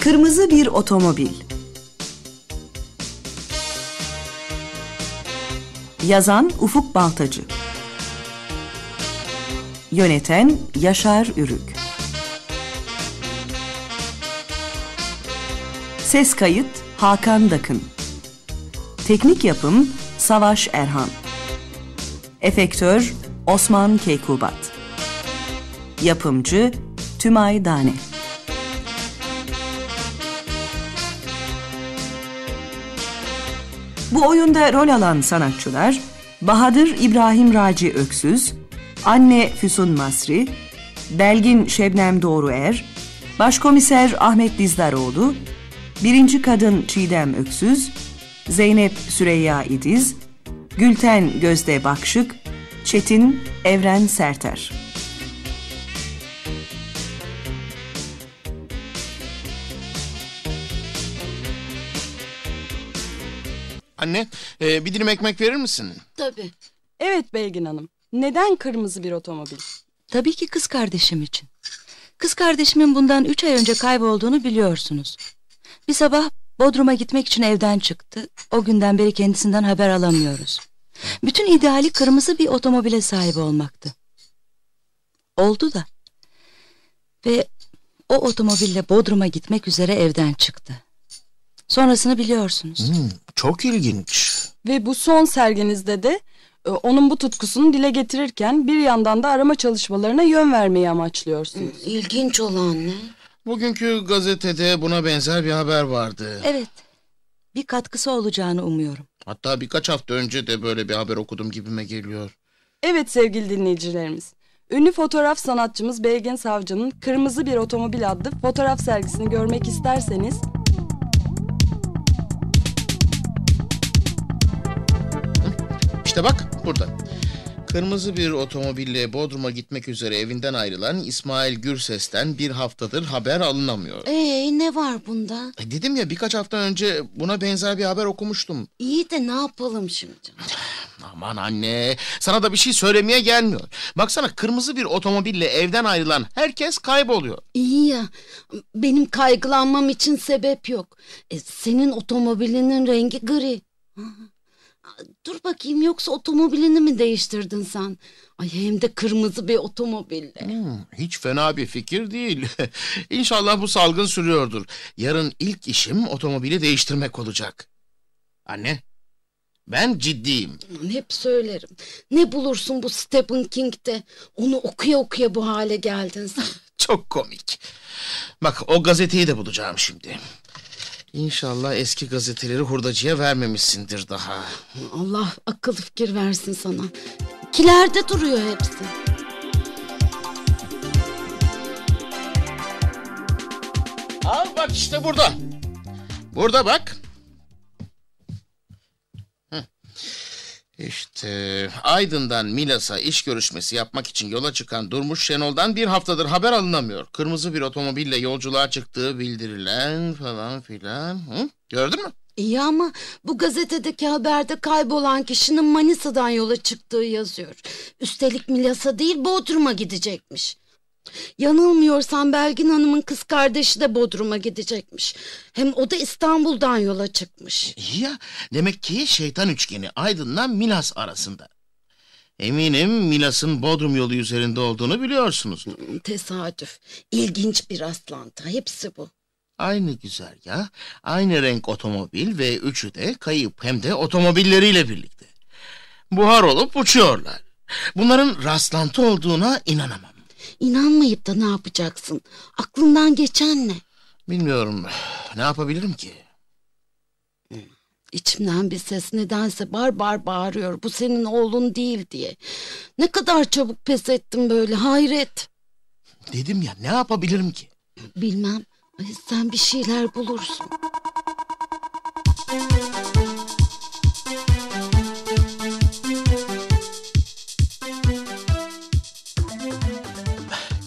Kırmızı bir otomobil. Yazan Ufuk Baltacı. Yöneten Yaşar Ürük. Ses kayıt Hakan Dakın. Teknik yapım Savaş Erhan. Efektör Osman Keykubat. Yapımcı Tümay Dane. Bu oyunda rol alan sanatçılar Bahadır İbrahim Raci Öksüz, Anne Füsun Masri, Belgin Şebnem Doğruer, Başkomiser Ahmet Dizdaroğlu, Birinci Kadın Çiğdem Öksüz, Zeynep Süreyya İdiz, Gülten Gözde Bakşık, Çetin Evren Serter. Anne, e, bir dilim ekmek verir misin? Tabii. Evet Belgin Hanım. Neden kırmızı bir otomobil? Tabii ki kız kardeşim için. Kız kardeşimin bundan üç ay önce kaybolduğunu biliyorsunuz. Bir sabah Bodrum'a gitmek için evden çıktı. O günden beri kendisinden haber alamıyoruz. Bütün ideali kırmızı bir otomobile sahip olmaktı. Oldu da. Ve o otomobille Bodrum'a gitmek üzere evden çıktı. Sonrasını biliyorsunuz. Hmm, çok ilginç. Ve bu son serginizde de e, onun bu tutkusunu dile getirirken bir yandan da arama çalışmalarına yön vermeyi amaçlıyorsunuz. İlginç olan ne? Bugünkü gazetede buna benzer bir haber vardı. Evet. Bir katkısı olacağını umuyorum. Hatta birkaç hafta önce de böyle bir haber okudum gibime geliyor. Evet sevgili dinleyicilerimiz. Ünlü fotoğraf sanatçımız Belgin Savcı'nın Kırmızı Bir Otomobil adlı fotoğraf sergisini görmek isterseniz İşte bak burada. Kırmızı bir otomobille Bodrum'a gitmek üzere evinden ayrılan İsmail Gürses'ten bir haftadır haber alınamıyor. Ee ne var bunda? E, Dedim ya birkaç hafta önce buna benzer bir haber okumuştum. İyi de ne yapalım şimdi? Aman anne sana da bir şey söylemeye gelmiyor. Baksana kırmızı bir otomobille evden ayrılan herkes kayboluyor. İyi ya. Benim kaygılanmam için sebep yok. E, senin otomobilinin rengi gri. Dur bakayım yoksa otomobilini mi değiştirdin sen? Ay hem de kırmızı bir otomobille. Hmm, hiç fena bir fikir değil. İnşallah bu salgın sürüyordur. Yarın ilk işim otomobili değiştirmek olacak. Anne, ben ciddiyim. Hep söylerim. Ne bulursun bu Stephen King'de? Onu okuya okuya bu hale geldin sen. Çok komik. Bak o gazeteyi de bulacağım şimdi. İnşallah eski gazeteleri hurdacıya vermemişsindir daha. Allah akıl fikir versin sana. Kilerde duruyor hepsi. Al bak işte burada. Burada bak. İşte Aydın'dan Milas'a iş görüşmesi yapmak için yola çıkan Durmuş Şenol'dan bir haftadır haber alınamıyor. Kırmızı bir otomobille yolculuğa çıktığı bildirilen falan filan. Hı? Gördün mü? İyi ama bu gazetedeki haberde kaybolan kişinin Manisa'dan yola çıktığı yazıyor. Üstelik Milas'a değil Bodrum'a gidecekmiş. Yanılmıyorsam Belgin Hanım'ın kız kardeşi de Bodrum'a gidecekmiş. Hem o da İstanbul'dan yola çıkmış. İyi ya demek ki şeytan üçgeni Aydın'la Milas arasında. Eminim Milas'ın Bodrum yolu üzerinde olduğunu biliyorsunuz. Tesadüf. İlginç bir rastlantı. Hepsi bu. Aynı güzergah, aynı renk otomobil ve üçü de kayıp hem de otomobilleriyle birlikte. Buhar olup uçuyorlar. Bunların rastlantı olduğuna inanamam. İnanmayıp da ne yapacaksın? Aklından geçen ne? Bilmiyorum ne yapabilirim ki? İçimden bir ses nedense bar bar bağırıyor. Bu senin oğlun değil diye. Ne kadar çabuk pes ettim böyle hayret. Dedim ya ne yapabilirim ki? Bilmem. Sen bir şeyler bulursun.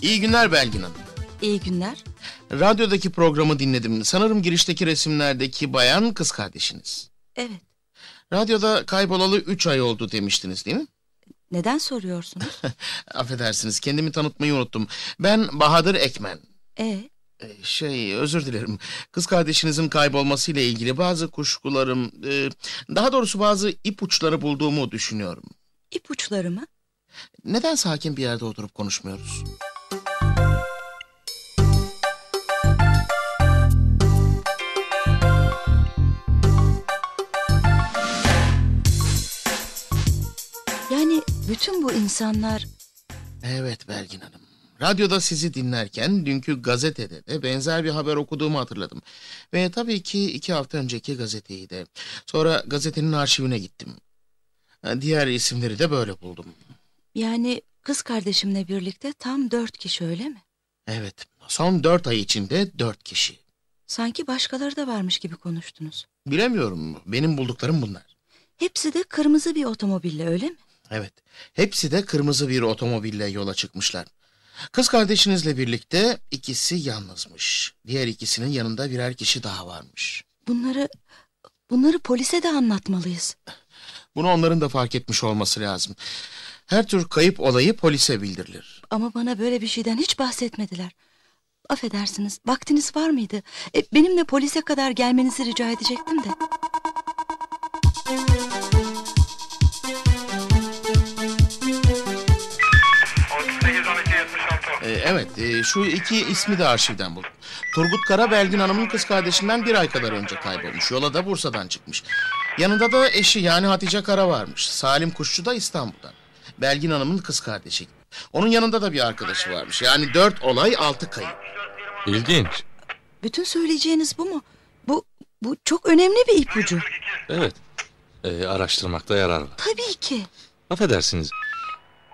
İyi günler Belgin Hanım. İyi günler. Radyodaki programı dinledim. Sanırım girişteki resimlerdeki bayan kız kardeşiniz. Evet. Radyoda kaybolalı üç ay oldu demiştiniz değil mi? Neden soruyorsunuz? Affedersiniz kendimi tanıtmayı unuttum. Ben Bahadır Ekmen. E Ee, Şey özür dilerim. Kız kardeşinizin kaybolmasıyla ilgili bazı kuşkularım, e, daha doğrusu bazı ipuçları bulduğumu düşünüyorum. İpuçları mı? Neden sakin bir yerde oturup konuşmuyoruz? Bütün bu insanlar Evet Belgin Hanım. Radyoda sizi dinlerken dünkü gazetede de benzer bir haber okuduğumu hatırladım. Ve tabii ki iki hafta önceki gazeteyi de. Sonra gazetenin arşivine gittim. Ha, Diğer isimleri de böyle buldum. yani kız kardeşimle birlikte tam dört kişi öyle mi? Evet, son dört ay içinde dört kişi. Sanki başkaları da varmış gibi konuştunuz. Bilemiyorum, benim bulduklarım bunlar. Hepsi de kırmızı bir otomobille öyle mi? Evet, hepsi de kırmızı bir otomobille yola çıkmışlar. Kız kardeşinizle birlikte ikisi yalnızmış. Diğer ikisinin yanında birer kişi daha varmış. Bunları bunları polise de anlatmalıyız. Bunu onların da fark etmiş olması lazım. Her tür kayıp olayı polise bildirilir. Ama bana böyle bir şeyden hiç bahsetmediler. Affedersiniz, vaktiniz var mıydı? E, benimle polise kadar gelmenizi rica edecektim de. Ee, evet, e, şu iki ismi de arşivden buldum. Turgut Kara, Belgin Hanım'ın kız kardeşinden bir ay kadar önce kaybolmuş. Yola da Bursa'dan çıkmış. Yanında da eşi yani Hatice Kara varmış. Salim Kuşçu da İstanbul'dan. Belgin Hanım'ın kız kardeşi. Onun yanında da bir arkadaşı varmış. Yani dört olay, altı kayıp. İlginç. Bütün söyleyeceğiniz bu mu? Bu bu çok önemli bir ipucu. Evet. Ee, araştırmakta yarar var. Tabii ki. Affedersiniz.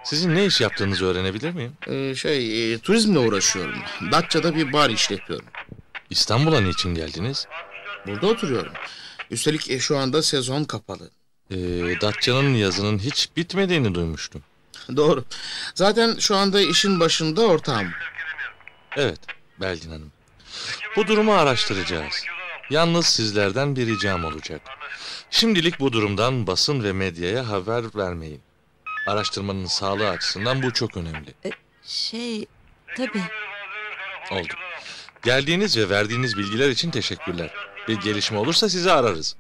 Sizin ne iş yaptığınızı öğrenebilir miyim? Ee, şey, e, turizmle uğraşıyorum. Datça'da bir bar işletiyorum. İstanbul'a niçin geldiniz? Burada oturuyorum. Üstelik e, şu anda sezon kapalı. Ee, Datça'nın yazının hiç bitmediğini duymuştum. Doğru. Zaten şu anda işin başında ortağım. Evet, Belgin Hanım. Bu durumu araştıracağız. Yalnız sizlerden bir ricam olacak. Şimdilik bu durumdan basın ve medyaya haber vermeyin. Araştırmanın sağlığı açısından bu çok önemli. Şey, tabii. Oldu. Geldiğiniz ve verdiğiniz bilgiler için teşekkürler. Bir gelişme olursa sizi ararız.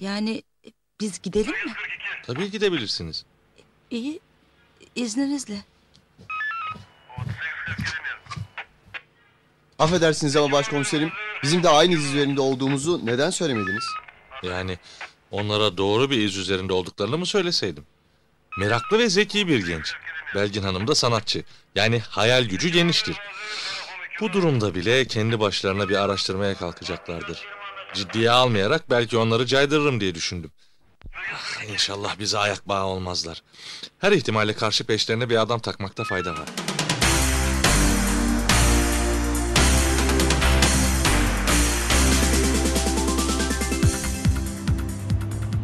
Yani e, biz gidelim mi? Tabii gidebilirsiniz. İyi, izninizle. Affedersiniz ama başkomiserim, bizim de aynı iz üzerinde olduğumuzu neden söylemediniz? Yani onlara doğru bir iz üzerinde olduklarını mı söyleseydim? Meraklı ve zeki bir genç. Belgin Hanım da sanatçı. Yani hayal gücü geniştir. Bu durumda bile kendi başlarına bir araştırmaya kalkacaklardır. Ciddiye almayarak belki onları caydırırım diye düşündüm. Ah, İnşallah bize ayak bağı olmazlar. Her ihtimale karşı peşlerine bir adam takmakta fayda var.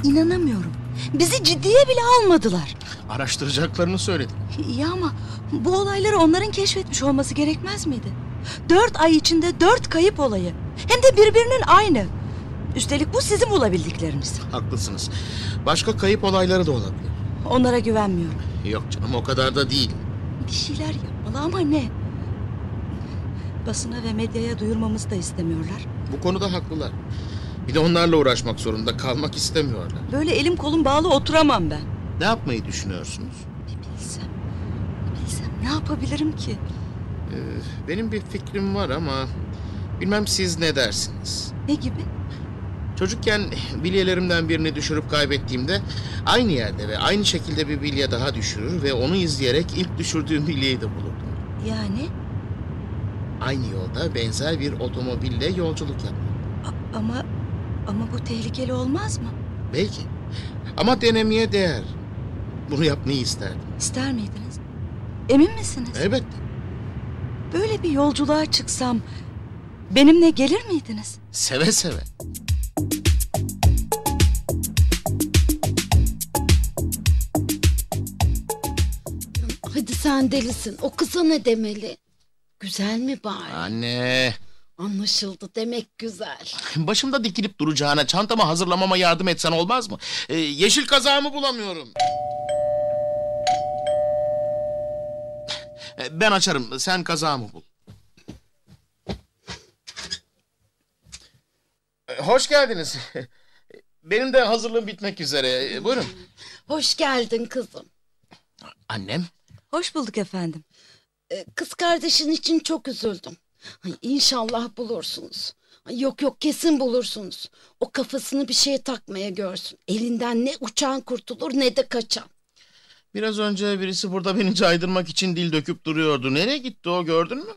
İnanamıyorum. Bizi ciddiye bile almadılar. Araştıracaklarını söyledim. İyi ama bu olayları onların keşfetmiş olması gerekmez miydi? Dört ay içinde dört kayıp olayı. Hem de birbirinin aynı. Üstelik bu sizin bulabildikleriniz. Haklısınız. Başka kayıp olayları da olabilir. Onlara güvenmiyorum. Yok canım o kadar da değil. Bir şeyler yapmalı ama ne? Basına ve medyaya duyurmamızı da istemiyorlar. Bu konuda haklılar. Bir de onlarla uğraşmak zorunda kalmak istemiyorlar. Böyle elim kolum bağlı oturamam ben. Ne yapmayı düşünüyorsunuz? Bir bilsem, bir bilsem ne yapabilirim ki? Benim bir fikrim var ama bilmem siz ne dersiniz. Ne gibi? Çocukken bilyelerimden birini düşürüp kaybettiğimde aynı yerde ve aynı şekilde bir bilye daha düşürür ve onu izleyerek ilk düşürdüğüm bilyeyi de bulurdum. Yani Aynı yolda benzer bir otomobille yolculuk yapmak. a- ama ama bu tehlikeli olmaz mı? Belki. Ama denemeye değer. Bunu yapmayı isterdim. İster miydiniz? Emin misiniz? Elbette. Böyle bir yolculuğa çıksam benimle gelir miydiniz? Seve seve. Hadi sen delisin. O kıza ne demeli? Güzel mi bari? Anne. Anlaşıldı demek güzel. Başımda dikilip duracağına çantamı hazırlamama yardım etsen olmaz mı? Ee, yeşil kazağımı bulamıyorum. Ee, Ben açarım. Sen kazağımı bul. hoş geldiniz. Benim de hazırlığım bitmek üzere. E, Buyurun. Hoş geldin kızım. Annem? Hoş bulduk efendim. Ee, Kız kardeşin için çok üzüldüm. Ay, İnşallah bulursunuz. Ay, Yok yok kesin bulursunuz. O kafasını bir şeye takmaya görsün. Elinden ne uçan kurtulur ne de kaçan. Biraz önce birisi burada beni caydırmak için dil döküp duruyordu. Nereye gitti o gördün mü?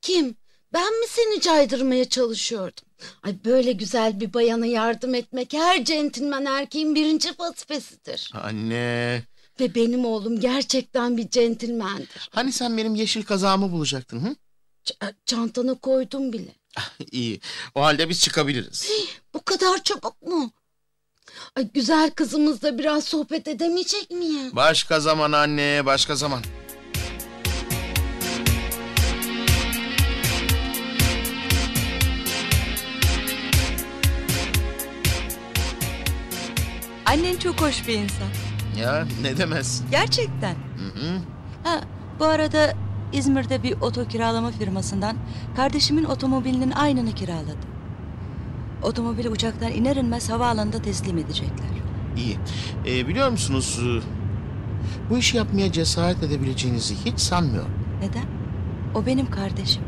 Kim? Ben mi seni caydırmaya çalışıyordum? Ay böyle güzel bir bayana yardım etmek her centilmen erkeğin birinci vazifesidir. Anne. Ve benim oğlum gerçekten bir centilmendir. Hani sen benim yeşil kazağımı bulacaktın hı? Ç- çantana koydum bile. İyi. O halde biz çıkabiliriz. Bu kadar çabuk mu? Ay güzel kızımızla biraz sohbet edemeyecek miyim? Başka zaman anne, başka zaman. Annen çok hoş bir insan. Ya ne demezsin. Gerçekten. Hı hı. Ha, bu arada İzmir'de bir oto kiralama firmasından kardeşimin otomobilinin aynını kiraladım. Otomobili uçaktan iner inmez havaalanında teslim edecekler. İyi. Ee, biliyor musunuz? e, Bu işi yapmaya cesaret edebileceğinizi hiç sanmıyorum. Neden? O benim kardeşim.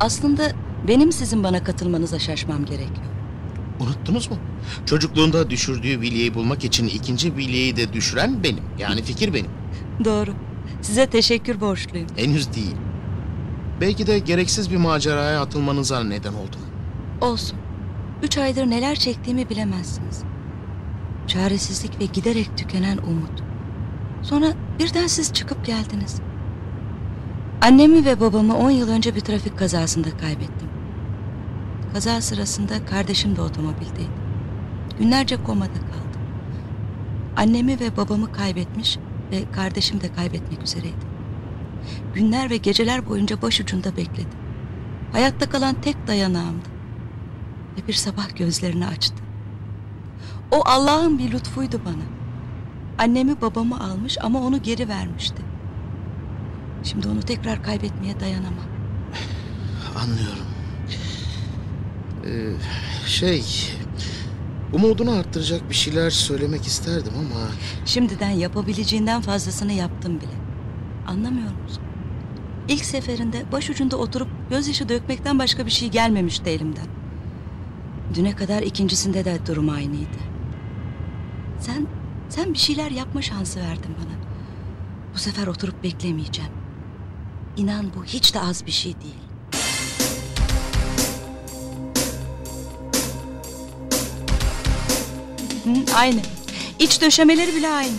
Aslında benim sizin bana katılmanıza şaşmam gerekiyor. Unuttunuz mu? Çocukluğunda düşürdüğü bilyeyi bulmak için ikinci bilyeyi de düşüren benim. Yani fikir benim. Doğru. Size teşekkür borçluyum. Henüz değil. Belki de gereksiz bir maceraya atılmanıza neden oldum. Olsun. Üç aydır neler çektiğimi bilemezsiniz. Çaresizlik ve giderek tükenen umut. Sonra birden siz çıkıp geldiniz. Annemi ve babamı on yıl önce bir trafik kazasında kaybettim. Kaza sırasında kardeşim de otomobildeydi. Günlerce komada kaldım. Annemi ve babamı kaybetmiş ve kardeşim de kaybetmek üzereydi. Günler ve geceler boyunca başucunda bekledim. Hayatta kalan tek dayanağımdı ve bir sabah gözlerini açtı. O Allah'ın bir lütfuydu bana. Annemi babamı almış ama onu geri vermişti. Şimdi onu tekrar kaybetmeye dayanamam. Anlıyorum. Ee, şey... Umudunu arttıracak bir şeyler söylemek isterdim ama... Şimdiden yapabileceğinden fazlasını yaptım bile. Anlamıyor musun? İlk seferinde başucunda oturup gözyaşı dökmekten başka bir şey gelmemişti elimden. Düne kadar ikincisinde de durum aynıydı. Sen, sen bir şeyler yapma şansı verdin bana. Bu sefer oturup beklemeyeceğim. İnan bu hiç de az bir şey değil. Hı, aynı. İç döşemeleri bile aynı.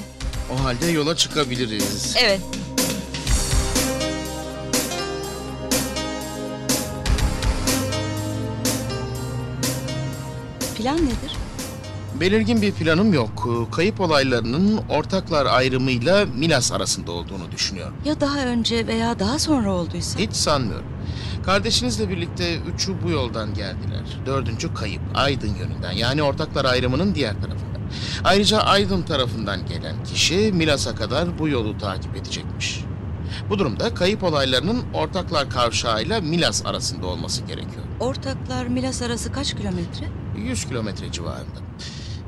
O halde yola çıkabiliriz. Evet. Plan nedir? Belirgin bir planım yok. Kayıp olaylarının ortaklar ayrımıyla Milas arasında olduğunu düşünüyorum. Ya daha önce veya daha sonra olduysa? Hiç sanmıyorum. Kardeşinizle birlikte üçü bu yoldan geldiler. Dördüncü kayıp Aydın yönünden yani ortaklar ayrımının diğer tarafında. Ayrıca Aydın tarafından gelen kişi Milas'a kadar bu yolu takip edecekmiş. Bu durumda kayıp olaylarının ortaklar kavşağıyla Milas arasında olması gerekiyor. Ortaklar Milas arası kaç kilometre? 100 kilometre civarında.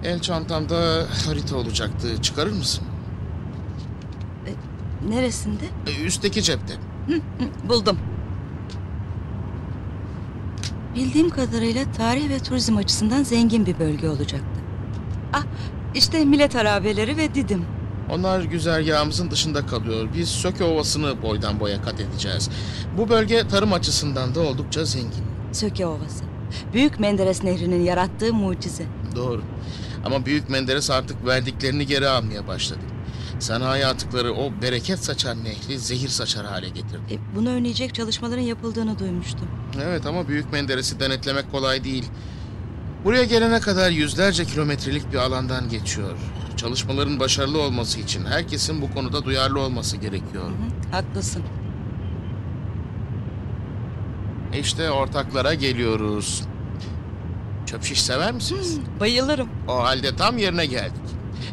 El çantamda harita olacaktı. Çıkarır mısın? Neresinde? Ee, Üstteki cepte. Hı, buldum. Bildiğim kadarıyla tarih ve turizm açısından zengin bir bölge olacaktı. Ah, işte Millet Harabeleri ve Didim. Onlar güzergahımızın dışında kalıyor. Biz Söke Ovası'nı boydan boya kat edeceğiz. Bu bölge tarım açısından da oldukça zengin. Söke Ovası. Büyük Menderes Nehri'nin yarattığı mucize. Doğru. Ama Büyük Menderes artık verdiklerini geri almaya başladı. Sanayi atıkları o bereket saçan nehri zehir saçar hale getirdi. E, bunu önleyecek çalışmaların yapıldığını duymuştum. Evet ama Büyük Menderes'i denetlemek kolay değil. Buraya gelene kadar yüzlerce kilometrelik bir alandan geçiyor. Çalışmaların başarılı olması için herkesin bu konuda duyarlı olması gerekiyor. Hı, haklısın. İşte ortaklara geliyoruz. Çöp şiş sever misiniz? Bayılırım. O halde tam yerine geldik.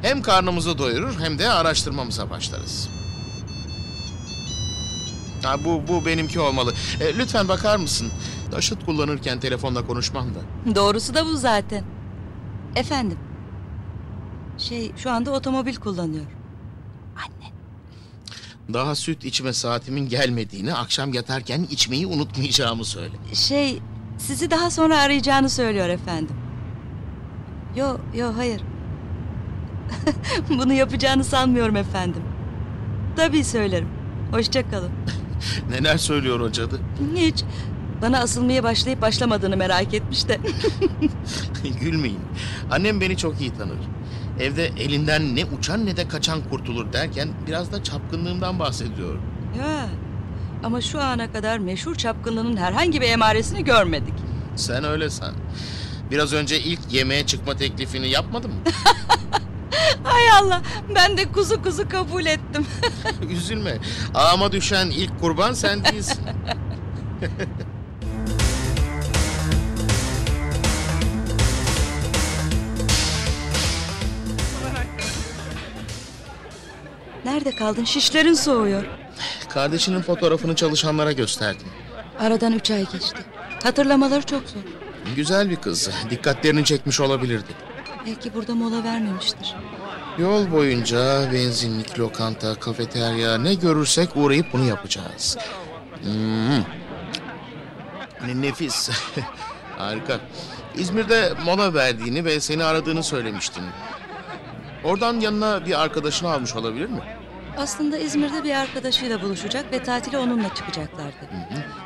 Hem karnımızı doyurur hem de araştırmamıza başlarız. Ha, bu, bu benimki olmalı. E, lütfen bakar mısın? Taşıt kullanırken telefonla konuşmam da. Doğrusu da bu zaten. Efendim. Şey şu anda otomobil kullanıyor. Anne. Daha süt içme saatimin gelmediğini, akşam yatarken içmeyi unutmayacağımı söyle. Şey sizi daha sonra arayacağını söylüyor efendim. Yo yo hayır. Bunu yapacağını sanmıyorum efendim. Tabii söylerim. Hoşça kalın. Neler söylüyor o cadı? Hiç. Bana asılmaya başlayıp başlamadığını merak etmiş de. Gülmeyin. Annem beni çok iyi tanır. Evde elinden ne uçan ne de kaçan kurtulur derken biraz da çapkınlığımdan bahsediyor. ya. Ama şu ana kadar meşhur çapkınlığının herhangi bir emaresini görmedik. Sen öyle san. Biraz önce ilk yemeğe çıkma teklifini yapmadın mı? Hay Allah ben de kuzu kuzu kabul ettim. Üzülme. Ağıma düşen ilk kurban sen değilsin. Nerede kaldın? Şişlerin soğuyor. Kardeşinin fotoğrafını çalışanlara gösterdim. Aradan üç ay geçti. Hatırlamaları çok zor. Güzel bir kız. Dikkatlerini çekmiş olabilirdi. Belki burada mola vermemiştir. Yol boyunca benzinlik, lokanta, kafeterya ne görürsek uğrayıp bunu yapacağız. Hmm. Ne nefis. Harika. İzmir'de mola verdiğini ve seni aradığını söylemiştin. Oradan yanına bir arkadaşını almış olabilir mi? Aslında İzmir'de bir arkadaşıyla buluşacak ve tatile onunla çıkacaklardı.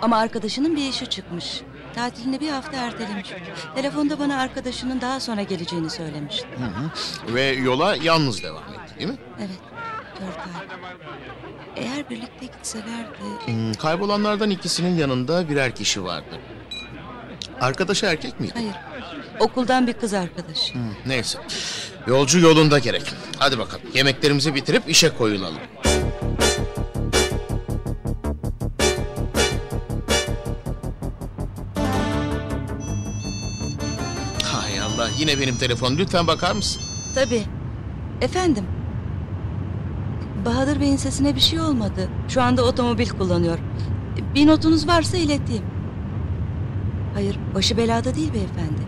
Ama arkadaşının bir işi çıkmış. Tatilini bir hafta ertelemiş. Telefonda bana arkadaşının daha sonra geleceğini söylemişti. Ve yola yalnız devam etti değil mi? Evet, dört ay. Eğer birlikte gitselerdi... Hmm, kaybolanlardan ikisinin yanında birer kişi vardı. Arkadaşı erkek miydi? Hayır, okuldan bir kız arkadaş. Hmm, neyse. Yolcu yolunda gerek. Hadi bakalım yemeklerimizi bitirip işe koyulalım. Allah yine benim telefon. Lütfen bakar mısın? Tabii. Efendim? Bahadır Bey'in sesine bir şey olmadı. Şu anda otomobil kullanıyor. Bir notunuz varsa ileteyim. Hayır, başı belada değil beyefendi.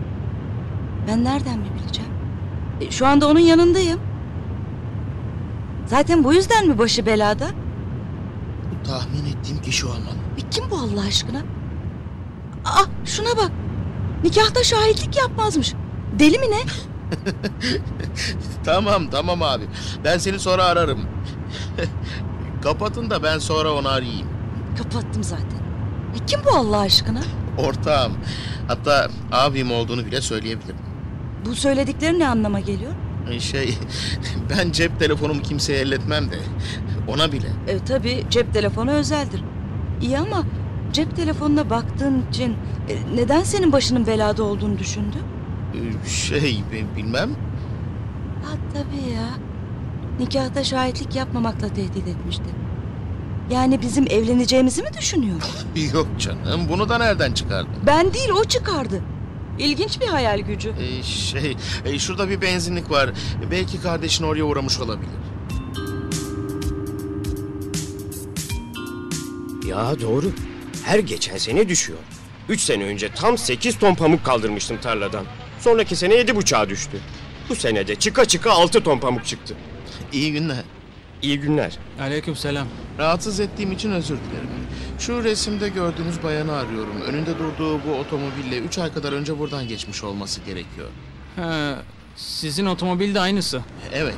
Ben nereden mi bileceğim? E, Şu anda onun yanındayım. Zaten bu yüzden mi başı belada? Tahmin ettiğim kişi olmalı. E, Kim bu Allah aşkına? Aa, şuna bak. Nikahta şahitlik yapmazmış. Deli mi ne? Tamam tamam abi. Ben seni sonra ararım. Kapatın da ben sonra onu arayayım. Kapattım zaten. E, kim bu Allah aşkına? Ortağım. Hatta abim olduğunu bile söyleyebilirim. Bu söyledikleri ne anlama geliyor? Şey, ben cep telefonumu kimseye elletmem de ona bile. E, tabii cep telefonu özeldir. İyi ama cep telefonuna baktığın için e, neden senin başının belada olduğunu düşündü? Şey, bi- bilmem. Ha tabii ya. Nikahta şahitlik yapmamakla tehdit etmişti. Yani bizim evleneceğimizi mi düşünüyor? Yok canım, bunu da nereden çıkardın? Ben değil o çıkardı. İlginç bir hayal gücü. Ee, şey, e, şurada bir benzinlik var. Belki kardeşin oraya uğramış olabilir. Ya doğru. Her geçen sene düşüyor. Üç sene önce tam sekiz ton pamuk kaldırmıştım tarladan. Sonraki sene yedi buçuğa düştü. Bu sene de çıka çıka altı ton pamuk çıktı. İyi günler. İyi günler. Aleykümselam. Rahatsız ettiğim için özür dilerim. Şu resimde gördüğünüz bayanı arıyorum. Önünde durduğu bu otomobille üç ay kadar önce buradan geçmiş olması gerekiyor. Ha, sizin otomobil de aynısı. Evet,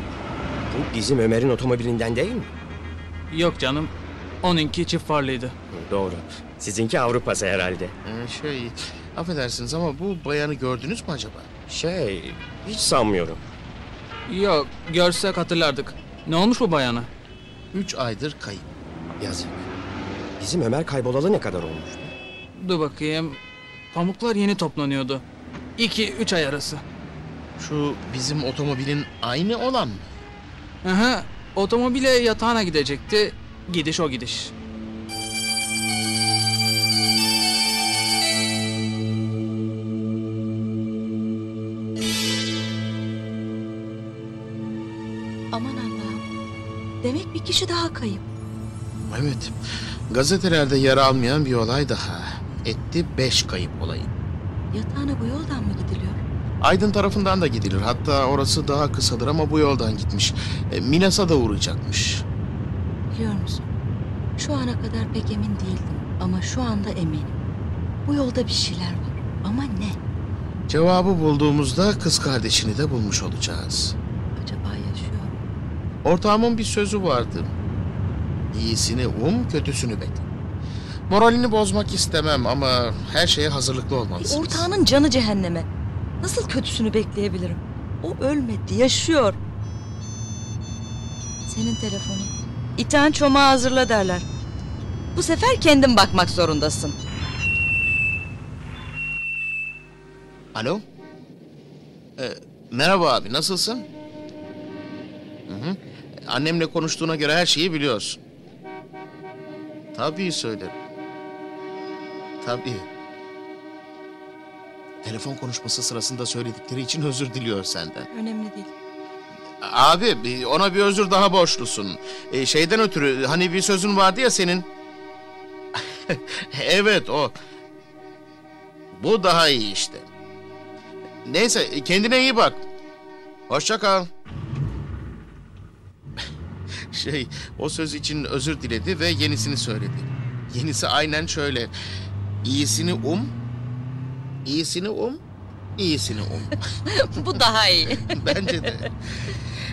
Bu bizim Ömer'in otomobilinden değil mi? Yok canım. Onunki çift farlıydı. Doğru. Sizinki Avrupa'sı herhalde. e, şey, affedersiniz ama bu bayanı gördünüz mü acaba? Şey, hiç sanmıyorum. Yok görsek hatırlardık. Ne olmuş bu bayana? Üç aydır kayıp. Yazık. Bizim Ömer kaybolalı ne kadar olmuş? Dur bakayım. Pamuklar yeni toplanıyordu. 2-3 ay arası. Şu bizim otomobilin aynı olan mı? Aha, otomobile yatağına gidecekti. Gidiş o gidiş. Bir kişi daha kayıp. Evet. Gazetelerde yer almayan bir olay daha. etti beş kayıp olayı. Yatağına bu yoldan mı gidiliyor? Aydın tarafından da gidilir. Hatta orası daha kısadır ama bu yoldan gitmiş. E, Milas'a da uğrayacakmış. Biliyor musun? Şu ana kadar pek emin değildim ama şu anda eminim. Bu yolda bir şeyler var ama ne? Cevabı bulduğumuzda kız kardeşini de bulmuş olacağız. Ortağımın bir sözü vardı. İyisini um, kötüsünü bekle. Moralini bozmak istemem ama her şeye hazırlıklı olmalısınız. Ortağının canı cehenneme. Nasıl kötüsünü bekleyebilirim? O ölmedi, yaşıyor. Senin telefonun. İten çomağı hazırla derler. Bu sefer kendin bakmak zorundasın. Alo? Ee, merhaba abi, nasılsın? Hı hı. Annemle konuştuğuna göre her şeyi biliyorsun. Tabii söylerim. Tabii. Telefon konuşması sırasında söyledikleri için özür diliyor senden. Önemli değil. Abi ona bir özür daha borçlusun. Ee, şeyden ötürü hani bir sözün vardı ya senin. evet o. Bu daha iyi işte. Neyse kendine iyi bak. Hoşça kal. Şey o söz için özür diledi ve yenisini söyledi. Yenisi aynen şöyle. İyisini um, iyisini um, iyisini um. Bu daha iyi. Bence de.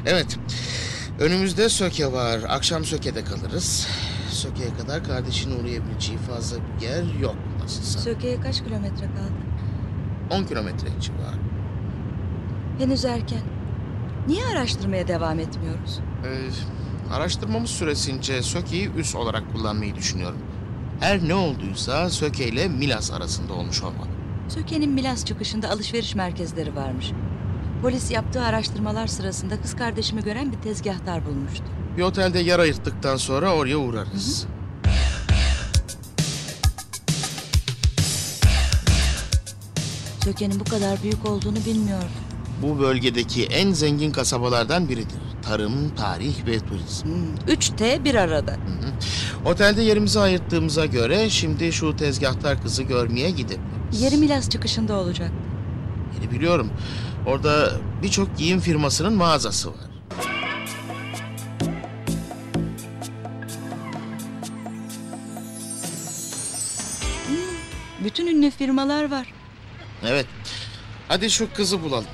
Evet. Önümüzde Söke var. Akşam Söke'de kalırız. Söke'ye kadar kardeşine uğrayabileceği fazla bir yer yok nasılsa. Söke'ye kaç kilometre kaldı? 10 kilometre civarı. Henüz erken. Niye araştırmaya devam etmiyoruz? Ee, araştırmamız süresince Söke'yi üs olarak kullanmayı düşünüyorum. Her ne olduysa Söke ile Milas arasında olmuş olmalı. Söke'nin Milas çıkışında alışveriş merkezleri varmış. Polis yaptığı araştırmalar sırasında kız kardeşimi gören bir tezgahtar bulmuştu. Bir otelde yer ayırttıktan sonra oraya uğrarız. Söke'nin bu kadar büyük olduğunu bilmiyordum. Bu bölgedeki en zengin kasabalardan biridir. Tarım, tarih ve turizm. Hmm, 3T bir arada. Otelde yerimizi ayırttığımıza göre şimdi şu tezgahtar kızı görmeye gidebiliriz. Yeri Milas çıkışında olacak. Yeri biliyorum. Orada birçok giyim firmasının mağazası var. Bütün ünlü firmalar var. Evet. Hadi şu kızı bulalım.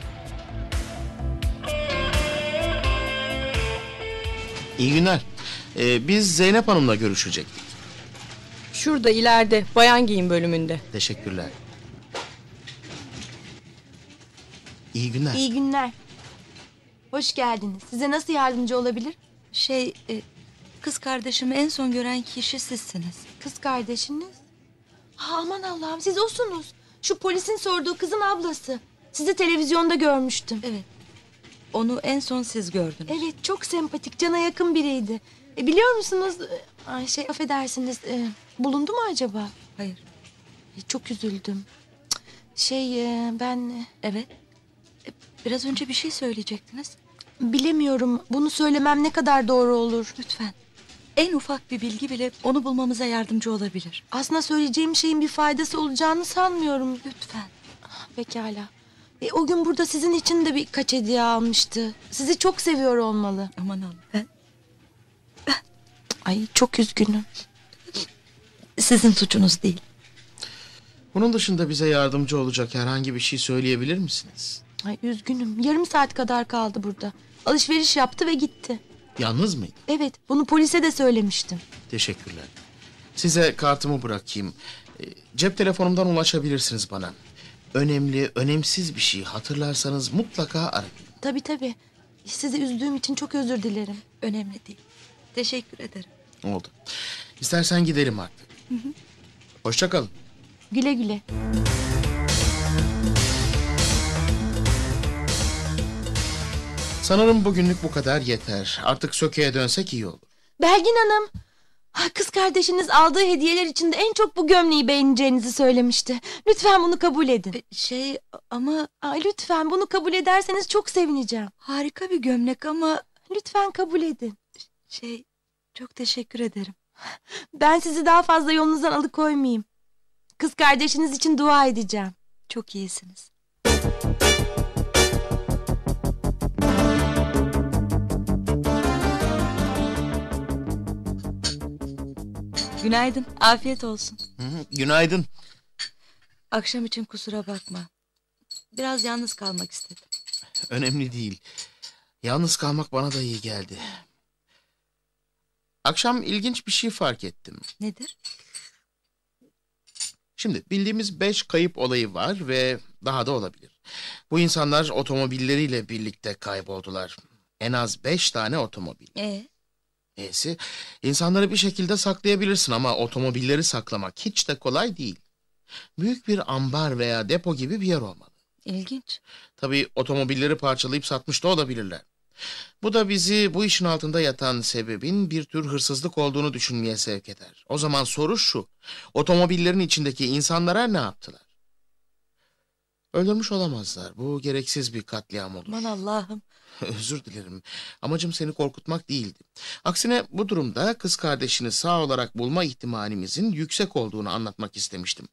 İyi günler. Ee, biz Zeynep Hanım'la görüşecektik. Şurada ileride bayan giyim bölümünde. Teşekkürler. İyi günler. İyi günler. Hoş geldiniz. Size nasıl yardımcı olabilir? Şey, e, kız kardeşimi en son gören kişi sizsiniz. Kız kardeşiniz? Ha, aman Allah'ım siz osunuz. Şu polisin sorduğu kızın ablası. Sizi televizyonda görmüştüm. Evet. Onu en son siz gördünüz. Evet çok sempatik, cana yakın biriydi. E, biliyor musunuz? e, Ay şey affedersiniz. e, bulundu mu acaba? Hayır. E, çok üzüldüm. Cık, Şey e, ben e, Evet. E, Biraz önce bir şey söyleyecektiniz. bilemiyorum. Bunu söylemem ne kadar doğru olur. Lütfen. En ufak bir bilgi bile onu bulmamıza yardımcı olabilir. Aslında söyleyeceğim şeyin bir faydası olacağını sanmıyorum. Lütfen. Pekala. E, o gün burada sizin için de birkaç hediye almıştı. Sizi çok seviyor olmalı. Aman Allah'ım. Ben Ay çok üzgünüm. sizin suçunuz değil. Bunun dışında bize yardımcı olacak herhangi bir şey söyleyebilir misiniz? Ay üzgünüm. Yarım saat kadar kaldı burada. Alışveriş yaptı ve gitti. Yalnız mıydı? Evet, bunu polise de söylemiştim. Teşekkürler. Size kartımı bırakayım. Ee, Cep telefonumdan ulaşabilirsiniz bana. Önemli, önemsiz bir şey hatırlarsanız mutlaka arayın. Tabii tabii. Sizi üzdüğüm için çok özür dilerim. Önemli değil. Teşekkür ederim. Oldu. İstersen gidelim artık. Hoşça kalın. Güle güle. Sanırım bugünlük bu kadar yeter. Artık Söke'ye dönsek iyi olur. Belgin Hanım. Ha, Kız kardeşiniz aldığı hediyeler içinde en çok bu gömleği beğeneceğinizi söylemişti. Lütfen bunu kabul edin. E, Şey ama Aa, lütfen bunu kabul ederseniz çok sevineceğim. harika bir gömlek ama Lütfen kabul edin. şey çok teşekkür ederim. Ben sizi daha fazla yolunuzdan alıkoymayayım. Kız kardeşiniz için dua edeceğim. Çok iyisiniz. Günaydın, afiyet olsun. Hı hı, Günaydın. Akşam için kusura bakma. Biraz yalnız kalmak istedim. Önemli değil. Yalnız kalmak bana da iyi geldi. Akşam ilginç bir şey fark ettim. Nedir? Şimdi bildiğimiz beş kayıp olayı var ve daha da olabilir. Bu insanlar otomobilleriyle birlikte kayboldular. En az beş tane otomobil. Ee, Neyse, insanları bir şekilde saklayabilirsin ama otomobilleri saklamak hiç de kolay değil. Büyük bir ambar veya depo gibi bir yer olmalı. ilginç. Tabii otomobilleri parçalayıp satmış da olabilirler. Bu da bizi bu işin altında yatan sebebin bir tür hırsızlık olduğunu düşünmeye sevk eder. O zaman soru şu. Otomobillerin içindeki insanlara ne yaptılar? Öldürmüş olamazlar. Bu gereksiz bir katliam olur. Aman Allah'ım. Özür dilerim. Amacım seni korkutmak değildi. Aksine bu durumda kız kardeşini sağ olarak bulma ihtimalimizin yüksek olduğunu anlatmak istemiştim.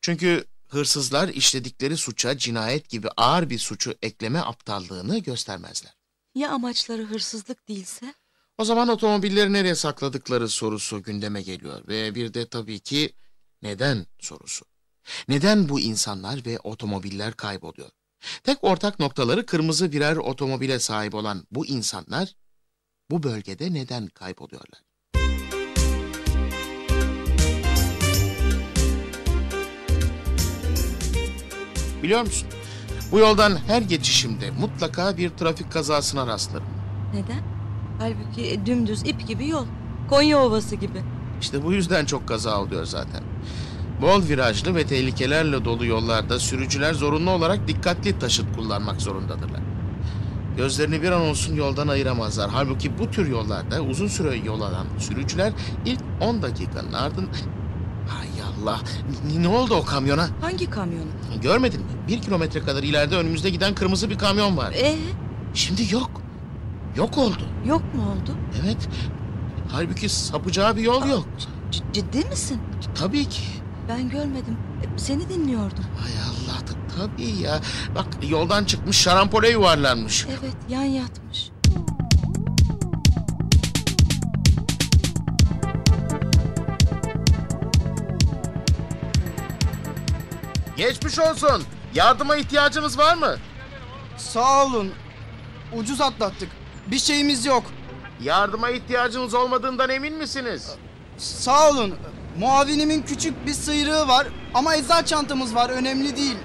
Çünkü hırsızlar işledikleri suça cinayet gibi ağır bir suçu ekleme aptallığını göstermezler. Ya amaçları hırsızlık değilse? O zaman otomobilleri nereye sakladıkları sorusu gündeme geliyor ve bir de tabii ki neden sorusu. Neden bu insanlar ve otomobiller kayboluyor? Tek ortak noktaları kırmızı birer otomobile sahip olan bu insanlar bu bölgede neden kayboluyorlar? Biliyor musun? Bu yoldan her geçişimde mutlaka bir trafik kazasına rastlarım. Neden? Halbuki dümdüz ip gibi yol. Konya Ovası gibi. İşte bu yüzden çok kaza oluyor zaten. Bol virajlı ve tehlikelerle dolu yollarda sürücüler zorunlu olarak dikkatli taşıt kullanmak zorundadırlar. Gözlerini bir an olsun yoldan ayıramazlar. Halbuki bu tür yollarda uzun süre yol alan sürücüler ilk 10 dakikanın ardın... Hay Allah! Ne oldu o kamyona? Hangi kamyonu? Görmedin mi? Bir kilometre kadar ileride önümüzde giden kırmızı bir kamyon var. Ee, Şimdi yok. Yok oldu. yok mu oldu? Evet. Halbuki sapacağı bir yol yok. C- ciddi misin? Tabii ki. Ben görmedim. Seni dinliyordum. Hay Allah ta- tabii ya. Bak yoldan çıkmış şarampole yuvarlanmış. Evet, yan yatmış. Geçmiş olsun. Yardıma ihtiyacınız var mı? Sağ olun. Ucuz atlattık. Bir şeyimiz yok. Yardıma ihtiyacınız olmadığından emin misiniz? Sağ olun. Muavinimin küçük bir sıyrığı var ama eczat çantamız var önemli değil.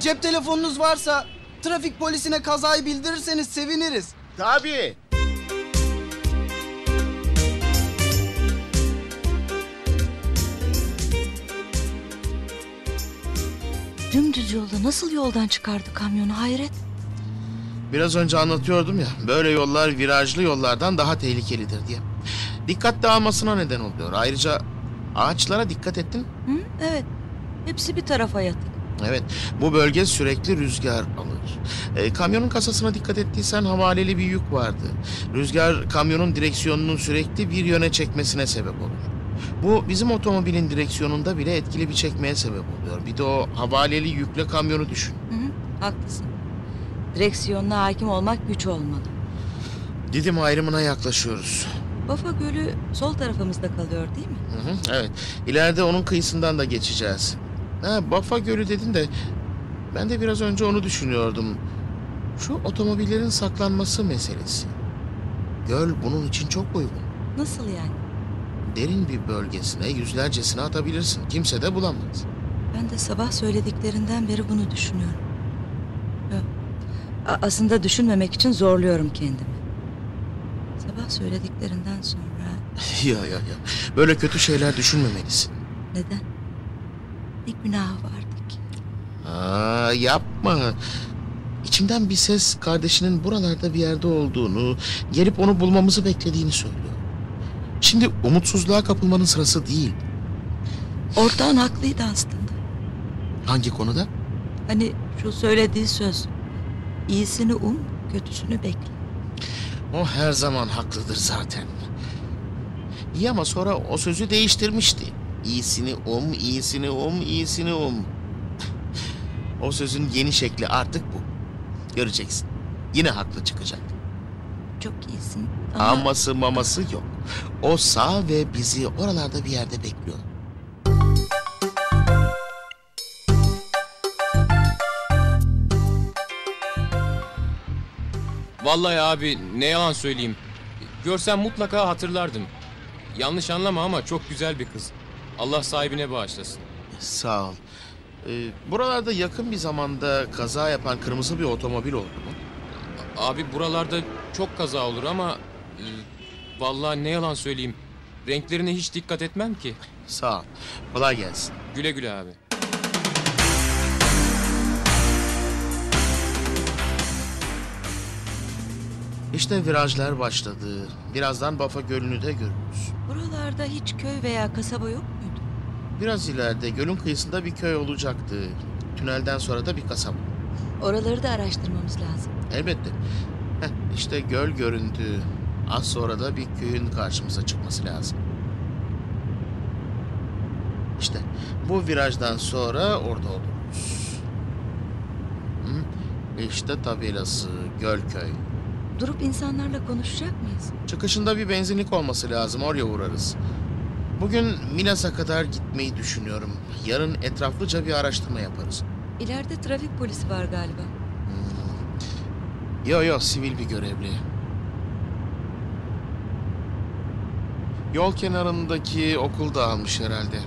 Cep telefonunuz varsa trafik polisine kazayı bildirirseniz seviniriz. Tabii. Dümdüz yolda nasıl yoldan çıkardı kamyonu hayret. Biraz önce anlatıyordum ya. Böyle yollar virajlı yollardan daha tehlikelidir diye. Dikkat dağılmasına neden oluyor. Ayrıca ağaçlara dikkat ettin. Hı? Evet. Hepsi bir tarafa yatık. Evet, bu bölge sürekli rüzgar alır. E, kamyonun kasasına dikkat ettiysen havaleli bir yük vardı. Rüzgar kamyonun direksiyonunun sürekli bir yöne çekmesine sebep olur. Bu bizim otomobilin direksiyonunda bile etkili bir çekmeye sebep oluyor. Bir de o havaleli yükle kamyonu düşün. Hı hı, haklısın. Direksiyonuna hakim olmak güç olmalı. Didim ayrımına yaklaşıyoruz. Bafa Gölü sol tarafımızda kalıyor değil mi? Hı hı, evet, ileride onun kıyısından da geçeceğiz. Ha, Bafa Gölü dedin de ben de biraz önce onu düşünüyordum. Şu otomobillerin saklanması meselesi. Göl bunun için çok uygun. Nasıl yani? Derin bir bölgesine yüzlercesine atabilirsin. Kimse de bulamaz. Ben de sabah söylediklerinden beri bunu düşünüyorum. Aslında düşünmemek için zorluyorum kendimi. Sabah söylediklerinden sonra ya ya ya. Böyle kötü şeyler düşünmemelisin. neden? Ne günahı vardı ki? Aa, yapma. İçimden bir ses kardeşinin buralarda bir yerde olduğunu, gelip onu bulmamızı beklediğini söylüyor. Şimdi umutsuzluğa kapılmanın sırası değil. Ortağın haklıydı aslında. Hangi konuda? Hani şu söylediği söz. İyisini um, kötüsünü bekle. O her zaman haklıdır zaten. İyi ama sonra o sözü değiştirmişti. iyisini um, iyisini um, iyisini um. O sözün yeni şekli artık bu. Göreceksin. Yine haklı çıkacak. Çok iyisin ama... Aması maması yok. O sağ ve bizi oralarda bir yerde bekliyor. Vallahi abi ne yalan söyleyeyim. Görsem mutlaka hatırlardım. Yanlış anlama ama çok güzel bir kız. Allah sahibine bağışlasın. Sağ ol. Ee, buralarda yakın bir zamanda kaza yapan kırmızı bir otomobil oldu mu? Abi buralarda çok kaza olur ama... e, vallahi ne yalan söyleyeyim. Renklerine hiç dikkat etmem ki. Sağ ol. Kolay gelsin. Güle güle abi. İşte virajlar başladı. Birazdan Bafa Gölü'nü de görürüz. Buralarda hiç köy veya kasaba yok muydu? Biraz ileride gölün kıyısında bir köy olacaktı. Tünelden sonra da bir kasaba. Oraları da araştırmamız lazım. Elbette. Heh, işte göl göründü. Az sonra da bir köyün karşımıza çıkması lazım. İşte bu virajdan sonra orada oluruz. Hı? İşte tabelası Gölköy. Durup insanlarla konuşacak mıyız? Çıkışında bir benzinlik olması lazım. Oraya uğrarız. Bugün Milas'a kadar gitmeyi düşünüyorum. Yarın etraflıca bir araştırma yaparız. İleride trafik polisi var galiba. Yo yo sivil bir görevli. Yol kenarındaki okul dağılmış herhalde.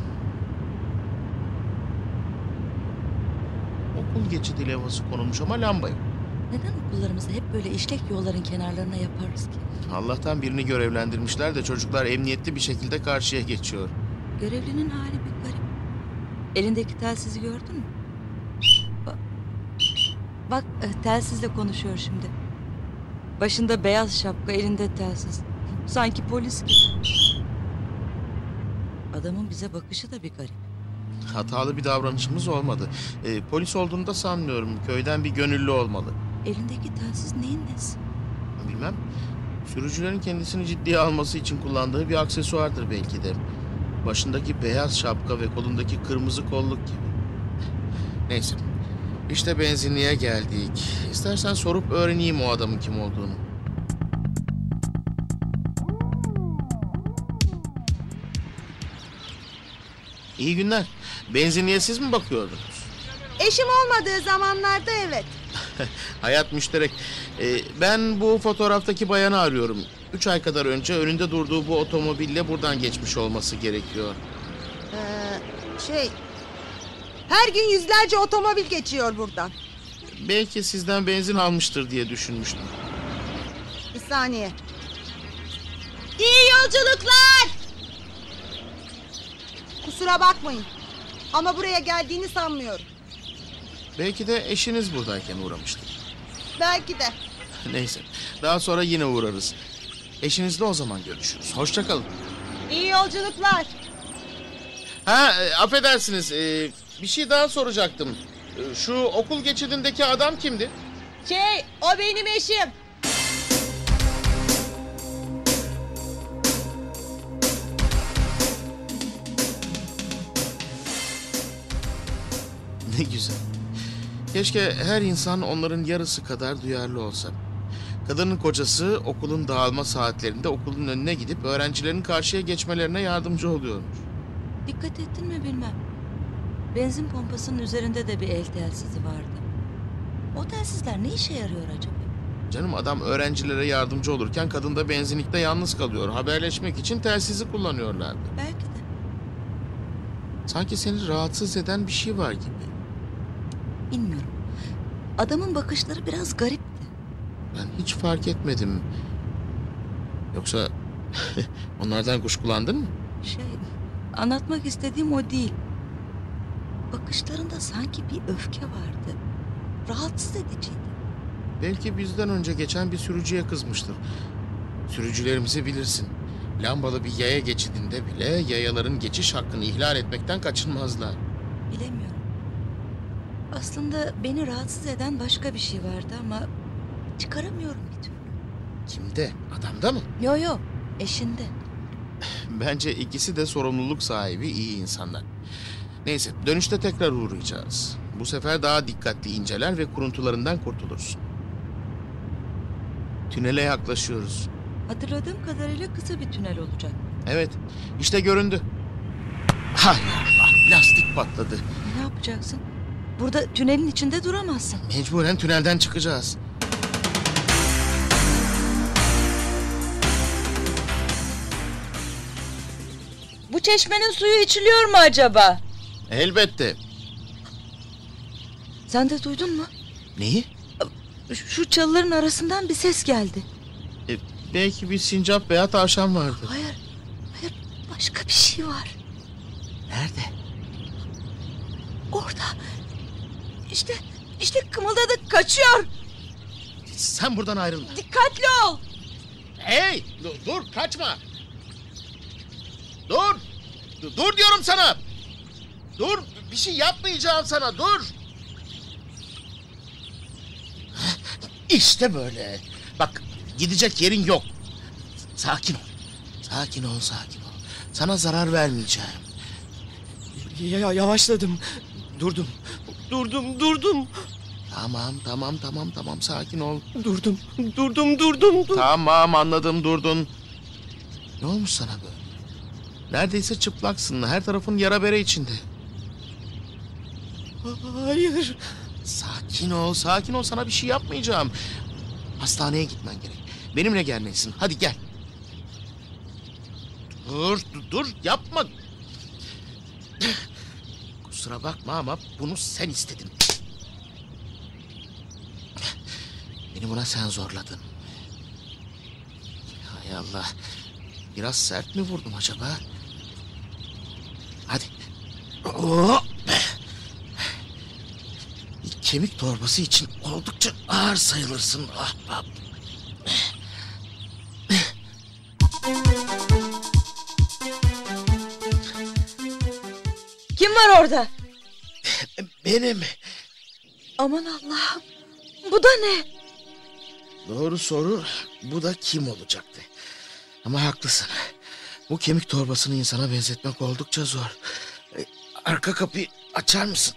Okul geçidi levhası konulmuş ama lamba yok. Neden okullarımızı hep böyle işlek yolların kenarlarına yaparız ki? Allah'tan birini görevlendirmişler de çocuklar emniyetli bir şekilde karşıya geçiyor. Görevlinin hali bir garip. Elindeki telsizi gördün mü? Bak, bak e, telsizle konuşuyor şimdi. Başında beyaz şapka, elinde telsiz. Sanki polis gibi. Adamın bize bakışı da bir garip. Hatalı bir davranışımız olmadı. Ee, polis olduğunu da sanmıyorum. Köyden bir gönüllü olmalı. Elindeki telsiz neyin nesi? Bilmem. Sürücülerin kendisini ciddiye alması için kullandığı bir aksesuardır belki de. Başındaki beyaz şapka ve kolundaki kırmızı kolluk gibi. Neyse. İşte benzinliğe geldik. İstersen sorup öğreneyim o adamın kim olduğunu. İyi günler. Benzinliğe siz mi bakıyordunuz? Eşim olmadığı zamanlarda evet. Hayat müşterek. Ee, ben bu fotoğraftaki bayanı arıyorum. Üç ay kadar önce önünde durduğu bu otomobille buradan geçmiş olması gerekiyor. Ee, şey... Her gün yüzlerce otomobil geçiyor buradan. Belki sizden benzin almıştır diye düşünmüştüm. Bir saniye. İyi yolculuklar. Kusura bakmayın. Ama buraya geldiğini sanmıyorum. Belki de eşiniz buradayken uğramıştır. Belki de. Neyse. Daha sonra yine uğrarız. Eşinizle o zaman görüşürüz. Hoşça kalın. İyi yolculuklar. Ha, e, affedersiniz. e, bir şey daha soracaktım. E, Şu okul geçidindeki adam kimdi? Şey, o benim eşim. Ne güzel. Keşke her insan onların yarısı kadar duyarlı olsa. Kadının kocası okulun dağılma saatlerinde okulun önüne gidip öğrencilerin karşıya geçmelerine yardımcı oluyormuş. Dikkat ettin mi bilmem. Benzin pompasının üzerinde de bir el telsizi vardı. O telsizler ne işe yarıyor acaba? Canım adam öğrencilere yardımcı olurken kadın da benzinlikte yalnız kalıyor. Haberleşmek için telsizi kullanıyorlardı. Belki de. Sanki seni rahatsız eden bir şey var gibi. Bilmiyorum. Adamın bakışları biraz garipti. Ben hiç fark etmedim. Yoksa onlardan kuşkulandın mı? Şey, anlatmak istediğim o değil. Bakışlarında sanki bir öfke vardı. Rahatsız ediciydi. Belki bizden önce geçen bir sürücüye kızmıştır. Sürücülerimizi bilirsin. Lambalı bir yaya geçidinde bile yayaların geçiş hakkını ihlal etmekten kaçınmazlar. Bilemiyorum. Aslında beni rahatsız eden başka bir şey vardı ama çıkaramıyorum bir türlü. Kimde? Adamda mı? Yo yo, eşinde. Bence ikisi de sorumluluk sahibi iyi insanlar. Neyse dönüşte tekrar uğrayacağız. Bu sefer daha dikkatli inceler ve kuruntularından kurtulursun. Tünele yaklaşıyoruz. Hatırladığım kadarıyla kısa bir tünel olacak. Evet işte göründü. Hay Allah lastik patladı. Ne yapacaksın? Burada tünelin içinde duramazsın. Mecburen tünelden çıkacağız. Bu çeşmenin suyu içiliyor mu acaba? Elbette. Sen de duydun mu? Neyi? Şu çalıların arasından bir ses geldi. E, belki bir sincap veya tavşan vardı. Hayır, hayır başka bir şey var. Nerede? Orada. İşte, işte kımıldadı kaçıyor. Sen buradan ayrılma. Dikkatli ol. Hey dur, dur kaçma. Dur. Dur, dur diyorum sana. Dur bir şey yapmayacağım sana dur. İşte böyle. Bak gidecek yerin yok. Sakin ol. Sakin ol sakin ol. Sana zarar vermeyeceğim. Ya, yavaşladım. Durdum. Durdum, durdum. Tamam tamam tamam tamam sakin ol. Durdum, durdum, durdum. durdum. Tamam anladım durdun. Ne olmuş sana böyle? Neredeyse çıplaksın. Her tarafın yara bere içinde. Hayır. Sakin ol, sakin ol. Sana bir şey yapmayacağım. Hastaneye gitmen gerek. Benimle gelmelisin. Hadi gel. Dur, dur, dur. Yapma. Kusura bakma ama bunu sen istedin. Beni buna sen zorladın. Hay Allah. Biraz sert mi vurdum acaba? Hadi. Bir kemik torbası için oldukça ağır sayılırsın ahbap. Orada? Benim. Aman Allah'ım. Bu da ne? Doğru soru bu da kim olacaktı? Ama haklısın. Bu kemik torbasını insana benzetmek oldukça zor. E, Arka kapıyı açar mısın?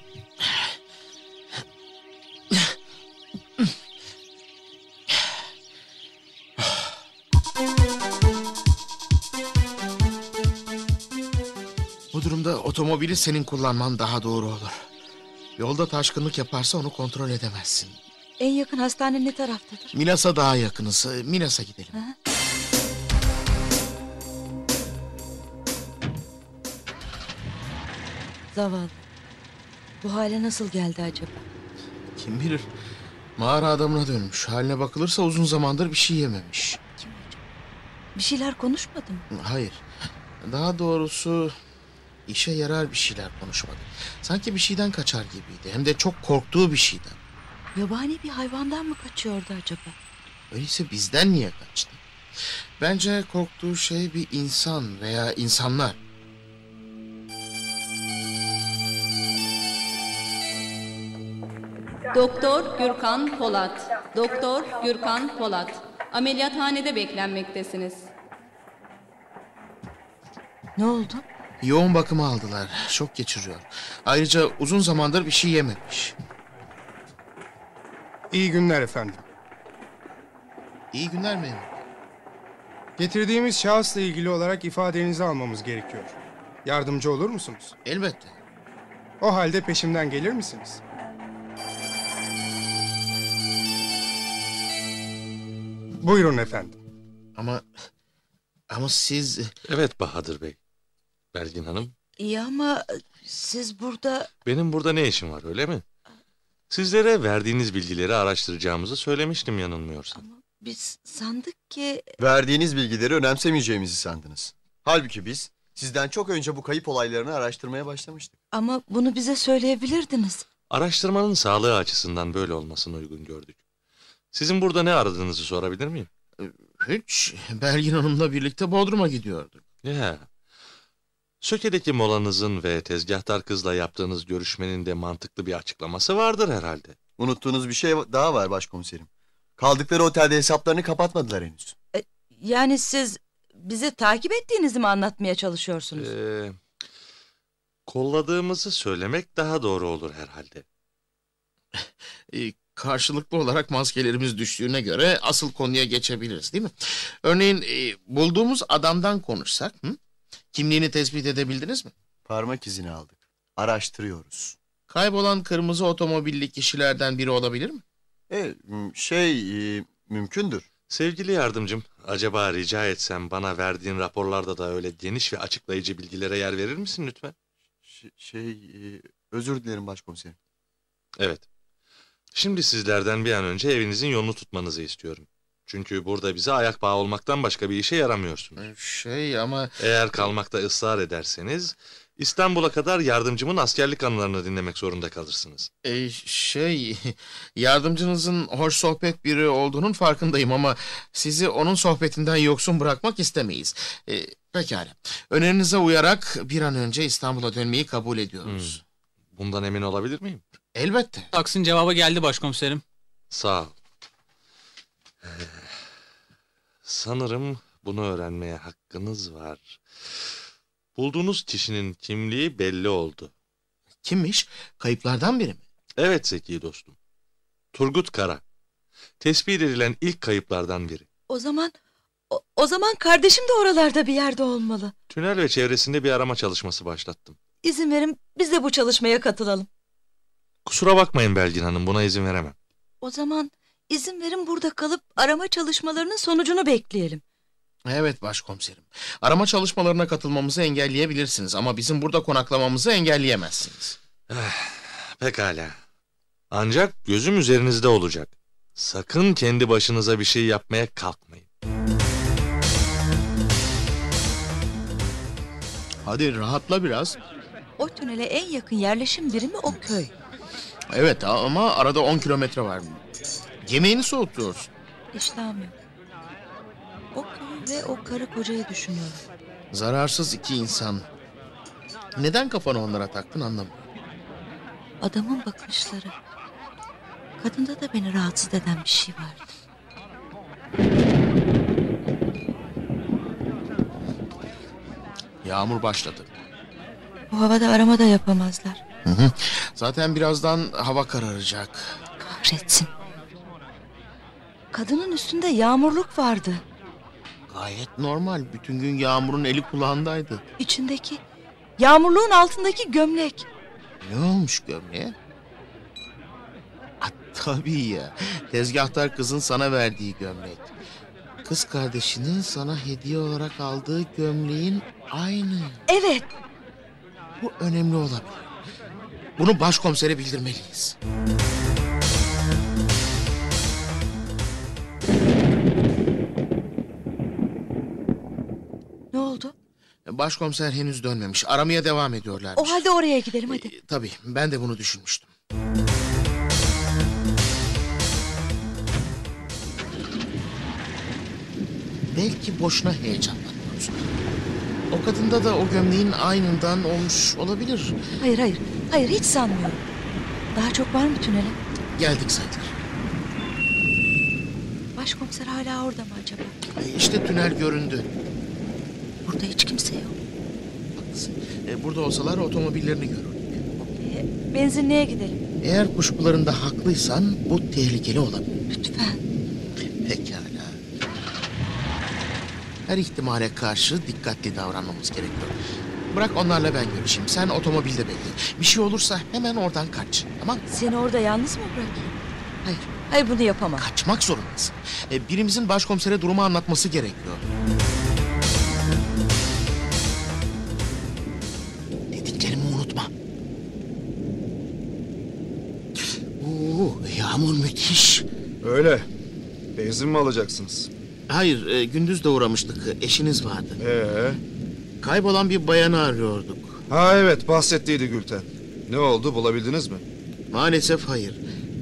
Durumda otomobili senin kullanman daha doğru olur. Yolda taşkınlık yaparsa onu kontrol edemezsin. En yakın hastane ne taraftadır? Milas'a daha yakınız. Ee, Milas'a gidelim. Zavallı. Bu hale nasıl geldi acaba? Kim bilir. Mağara adamına dönmüş. Haline bakılırsa uzun zamandır bir şey yememiş. Bir şeyler konuşmadı mı? Hayır. Daha doğrusu işe yarar bir şeyler konuşmadı. Sanki bir şeyden kaçar gibiydi. Hem de çok korktuğu bir şeyden. Yabani bir hayvandan mı kaçıyordu acaba? Öyleyse bizden niye kaçtı? Bence korktuğu şey bir insan veya insanlar. Doktor Gürkan Polat. Doktor Gürkan Polat. Ameliyathanede beklenmektesiniz. Ne oldu? Yoğun bakıma aldılar. Şok geçiriyor. Ayrıca uzun zamandır bir şey yememiş. İyi günler efendim. İyi günler memur. Getirdiğimiz şahısla ilgili olarak ifadenizi almamız gerekiyor. Yardımcı olur musunuz? Elbette. O halde peşimden gelir misiniz? Buyurun efendim. Ama ama siz... Evet Bahadır Bey. Belgin Hanım, İyi ama siz burada... benim burada ne işim var öyle mi? Sizlere verdiğiniz bilgileri araştıracağımızı söylemiştim yanılmıyorsam. Biz sandık ki... Verdiğiniz bilgileri önemsemeyeceğimizi sandınız. Halbuki biz sizden çok önce bu kayıp olaylarını araştırmaya başlamıştık. Ama bunu bize söyleyebilirdiniz. Araştırmanın sağlığı açısından böyle olmasını uygun gördük. Sizin burada ne aradığınızı sorabilir miyim? Hiç. Belgin Hanım'la birlikte Bodrum'a gidiyorduk. Ya. Söke'deki molanızın ve tezgahtar kızla yaptığınız görüşmenin de mantıklı bir açıklaması vardır herhalde. Unuttuğunuz bir şey daha var başkomiserim. Kaldıkları otelde hesaplarını kapatmadılar henüz. Yani siz Bizi takip ettiğinizi mi anlatmaya çalışıyorsunuz? Ee, kolladığımızı söylemek daha doğru olur herhalde. Ee, karşılıklı olarak maskelerimiz düştüğüne göre asıl konuya geçebiliriz değil mi? Örneğin e, bulduğumuz adamdan konuşsak. Hı? Kimliğini tespit edebildiniz mi? Parmak izini aldık. Araştırıyoruz. Kaybolan kırmızı otomobilli kişilerden biri olabilir mi? E, şey e, mümkündür. Sevgili yardımcım, acaba rica etsem bana verdiğin raporlarda da öyle geniş ve açıklayıcı bilgilere yer verir misin lütfen? Ş- şey e, özür dilerim başkomiserim. Evet. Şimdi sizlerden bir an önce evinizin yolunu tutmanızı istiyorum. Çünkü burada bize ayak bağı olmaktan başka bir işe yaramıyorsunuz. Şey ama... Eğer kalmakta ısrar ederseniz İstanbul'a kadar yardımcımın askerlik anılarını dinlemek zorunda kalırsınız. E, şey yardımcınızın hoş sohbet biri olduğunun farkındayım ama sizi onun sohbetinden yoksun bırakmak istemeyiz. E, pekala. Önerinize uyarak bir an önce İstanbul'a dönmeyi kabul ediyoruz. Bundan emin olabilir miyim? Elbette. Taksin cevabı geldi başkomiserim. Sağ ol. Sanırım bunu öğrenmeye hakkınız var. Bulduğunuz kişinin kimliği belli oldu. Kimmiş? Kayıplardan biri mi? Evet Zeki dostum. Turgut Kara. Tespit edilen ilk kayıplardan biri. O zaman o, o zaman kardeşim de oralarda bir yerde olmalı. Tünel ve çevresinde bir arama çalışması başlattım. İzin verin biz de bu çalışmaya katılalım. Kusura bakmayın Belgin Hanım buna izin veremem. O zaman izin verin burada kalıp arama çalışmalarının sonucunu bekleyelim. Evet başkomiserim. Arama çalışmalarına katılmamızı engelleyebilirsiniz ama bizim burada konaklamamızı engelleyemezsiniz. Pekala. Ancak gözüm üzerinizde olacak. Sakın kendi başınıza bir şey yapmaya kalkmayın. Hadi rahatla biraz. O tünele en yakın yerleşim birimi o köy. Evet ama arada 10 kilometre var. Yemeğini soğutuyorsun. İştahım yok. O köyü ve o karı kocayı düşünüyorum. Zararsız iki insan. Neden kafanı onlara taktın anlamıyorum. Adamın bakışları. Kadında da beni rahatsız eden bir şey vardı. Yağmur başladı. Bu havada arama da yapamazlar. Hı hı. Zaten birazdan hava kararacak. Kahretsin. Kadının üstünde yağmurluk vardı. Gayet normal. Bütün gün Yağmur'un eli kulağındaydı. İçindeki, yağmurluğun altındaki gömlek. Ne olmuş gömleğe? Ah, tabii ya. Tezgahtar kızın sana verdiği gömlek. Kız kardeşinin sana hediye olarak aldığı gömleğin aynı. Evet. Bu önemli olabilir. Bunu başkomisere bildirmeliyiz. Ne Başkomiser henüz dönmemiş. Aramaya devam ediyorlar. O halde oraya gidelim hadi. Tabii ben de bunu düşünmüştüm. Belki boşuna heyecanlanıyoruz. O kadında da o gömleğin aynından olmuş olabilir. Hayır hayır. Hayır hiç sanmıyorum. Daha çok var mı tünele? Geldik sayılır. Başkomiser hala orada mı acaba? E, İşte tünel göründü. Burada hiç kimse yok. E, Burada olsalar otomobillerini görürdük. E, benzinliğe gidelim. Eğer kuşkularında haklıysan bu tehlikeli olabilir. Lütfen. Pekala. Her ihtimale karşı dikkatli davranmamız gerekiyor. Bırak onlarla ben görüşeyim. Sen otomobilde bekle. Bir şey olursa hemen oradan kaç. Tamam Seni orada yalnız mı bırakayım? Hayır. Hayır bunu yapamam. Kaçmak zorundasın. E, birimizin başkomisere durumu anlatması gerekiyor. Öyle. Benzin mi alacaksınız? Hayır, e, gündüz de uğramıştık. Eşiniz vardı. Ee? Kaybolan bir bayanı arıyorduk. Ha evet bahsettiydi Gülten. Ne oldu bulabildiniz mi? Maalesef hayır.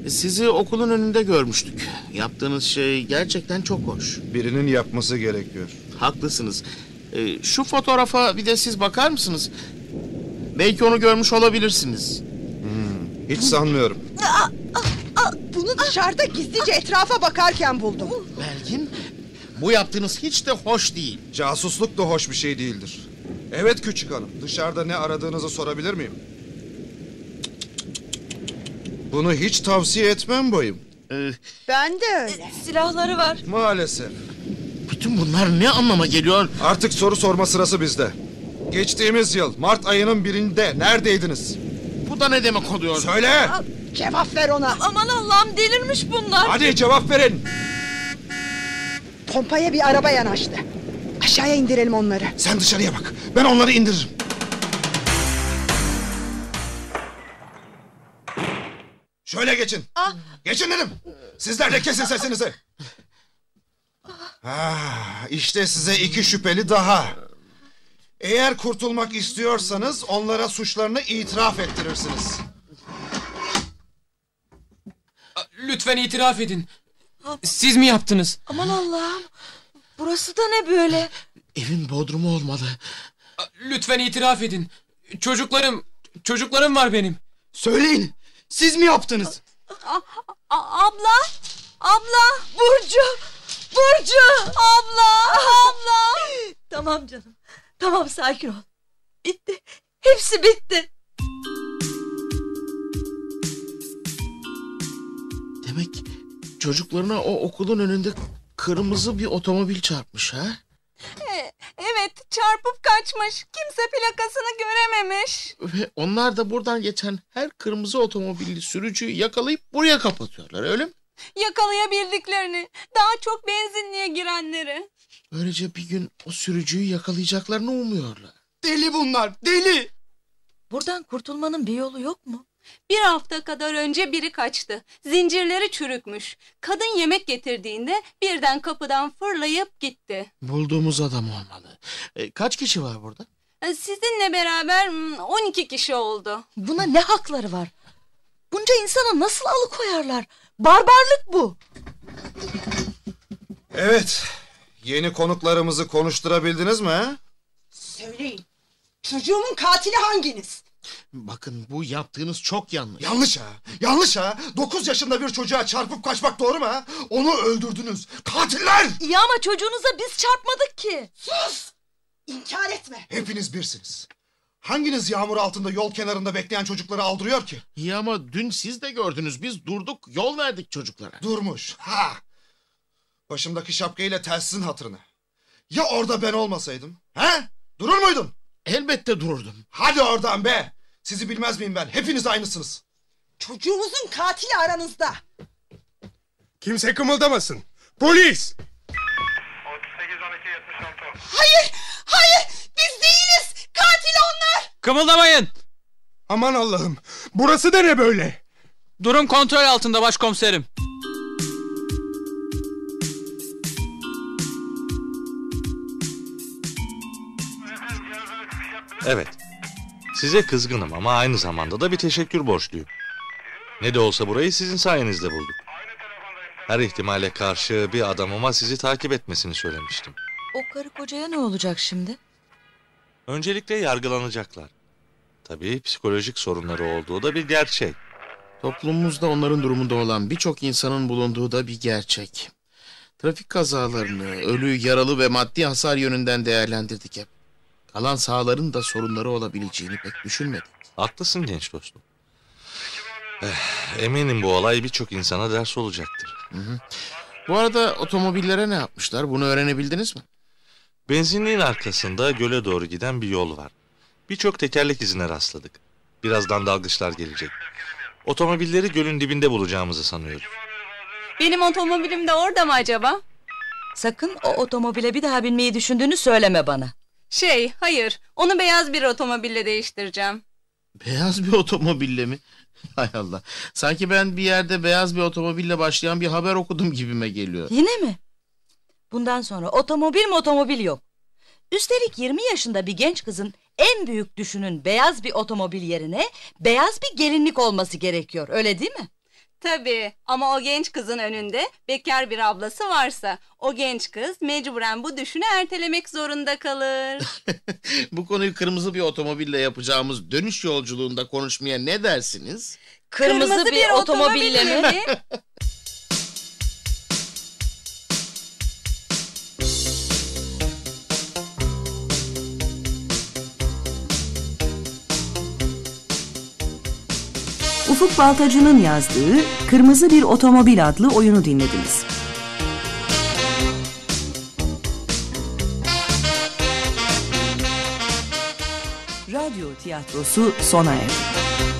Sizi okulun önünde görmüştük. Yaptığınız şey gerçekten çok hoş. Birinin yapması gerekiyor. Haklısınız. E, şu fotoğrafa bir de siz bakar mısınız? Belki onu görmüş olabilirsiniz. Hiç sanmıyorum. Bunu dışarıda gizlice etrafa bakarken buldum. Belgin, Bu yaptığınız hiç de hoş değil. Casusluk da hoş bir şey değildir. Evet küçük hanım, dışarıda ne aradığınızı sorabilir miyim? Bunu hiç tavsiye etmem bayım. Ben de öyle. Silahları var. Maalesef. Bütün bunlar ne anlama geliyor? Artık soru sorma sırası bizde. Geçtiğimiz yıl Mart ayının birinde neredeydiniz? Bu da ne demek oluyor? Söyle! Cevap ver ona. Aman Allah'ım delirmiş bunlar. Hadi cevap verin! Pompaya bir araba yanaştı. Aşağıya indirelim onları. Sen dışarıya bak. Ben onları indiririm. Şöyle geçin. Geçin dedim. Sizler de kesin sesinizi. Ah, işte size iki şüpheli daha. Eğer kurtulmak istiyorsanız onlara suçlarını itiraf ettirirsiniz. Lütfen itiraf edin. Siz mi yaptınız? Aman Allah'ım. Burası da ne böyle? Evin bodrumu olmalı. Lütfen itiraf edin. Çocuklarım, çocuklarım var benim. Söyleyin. Siz mi yaptınız? abla. Abla. Burcu. Burcu. Abla. Abla. tamam canım. Tamam sakin ol. Bitti. Hepsi bitti. Demek çocuklarına o okulun önünde kırmızı bir otomobil çarpmış ha? E, evet çarpıp kaçmış. Kimse plakasını görememiş. Ve onlar da buradan geçen her kırmızı otomobilli sürücüyü yakalayıp buraya kapatıyorlar öyle mi? Yakalayabildiklerini, daha çok benzinliğe girenleri. Böylece bir gün o sürücüyü yakalayacaklarını umuyorlar. Deli bunlar deli. Buradan kurtulmanın bir yolu yok mu? Bir hafta kadar önce biri kaçtı. Zincirleri çürükmüş. Kadın yemek getirdiğinde birden kapıdan fırlayıp gitti. Bulduğumuz adam olmalı. E, kaç kişi var burada? E, Sizinle beraber hmm, 12 kişi oldu. Buna ne hakları var? Bunca insanı nasıl alıkoyarlar? Barbarlık bu. Evet. Yeni konuklarımızı konuşturabildiniz mi? Söyleyin. Çocuğumun katili hanginiz? Bakın bu yaptığınız çok yanlış. Yanlış ha. Yanlış ha. 9 yaşında bir çocuğa çarpıp kaçmak doğru mu ha? Onu öldürdünüz. Katiller! İyi ama çocuğunuza biz çarpmadık ki. Sus! İnkar etme. Hepiniz birsiniz. Hanginiz yağmur altında yol kenarında bekleyen çocukları aldırıyor ki? İyi ama dün siz de gördünüz. Biz durduk yol verdik çocuklara. Durmuş. Ha! Başımdaki şapkayla telsizin hatırına. Ya orada ben olmasaydım? He? Durur muydun? Elbette dururdum. Hadi oradan be! Sizi bilmez miyim ben? Hepiniz aynısınız. Çocuğumuzun katili aranızda. Kimse kımıldamasın. Polis! Hayır! Hayır! Biz değiliz! Katil onlar! Kımıldamayın. Aman Allah'ım. Burası da ne böyle? Durum kontrol altında başkomiserim. Evet. Size kızgınım ama aynı zamanda da bir teşekkür borçluyum. Ne de olsa burayı sizin sayenizde bulduk. Her ihtimale karşı bir adamıma sizi takip etmesini söylemiştim. O karı kocaya ne olacak şimdi? Öncelikle yargılanacaklar. Tabii psikolojik sorunları olduğu da bir gerçek. Toplumumuzda onların durumunda olan birçok insanın bulunduğu da bir gerçek. Trafik kazalarını, ölü, yaralı ve maddi hasar yönünden değerlendirdik hep. Kalan sahaların da sorunları olabileceğini pek düşünmedik. Haklısın genç dostum. Eh, eminim bu olay birçok insana ders olacaktır. Hı hı. Bu arada otomobillere ne yapmışlar? Bunu öğrenebildiniz mi? Benzinliğin arkasında göle doğru giden bir yol var. Birçok tekerlek izine rastladık. Birazdan dalgıçlar gelecek. Otomobilleri gölün dibinde bulacağımızı sanıyorum. Benim otomobilim de orada mı acaba? Sakın o otomobile bir daha binmeyi düşündüğünü söyleme bana. Şey, hayır. Onu beyaz bir otomobille değiştireceğim. Beyaz bir otomobille mi? Hay Allah. Sanki ben bir yerde beyaz bir otomobille başlayan bir haber okudum gibime geliyor. Yine mi? Bundan sonra otomobil mi otomobil yok. Üstelik 20 yaşında bir genç kızın en büyük düşünün beyaz bir otomobil yerine beyaz bir gelinlik olması gerekiyor. Öyle değil mi? Tabii ama o genç kızın önünde bekar bir ablası varsa o genç kız mecburen bu düşünü ertelemek zorunda kalır. Bu konuyu kırmızı bir otomobille yapacağımız dönüş yolculuğunda konuşmaya ne dersiniz? Kırmızı, bir, otomobille mi? Ufuk Baltacı'nın yazdığı Kırmızı Bir Otomobil adlı oyunu dinlediniz. Radyo tiyatrosu sona erdi.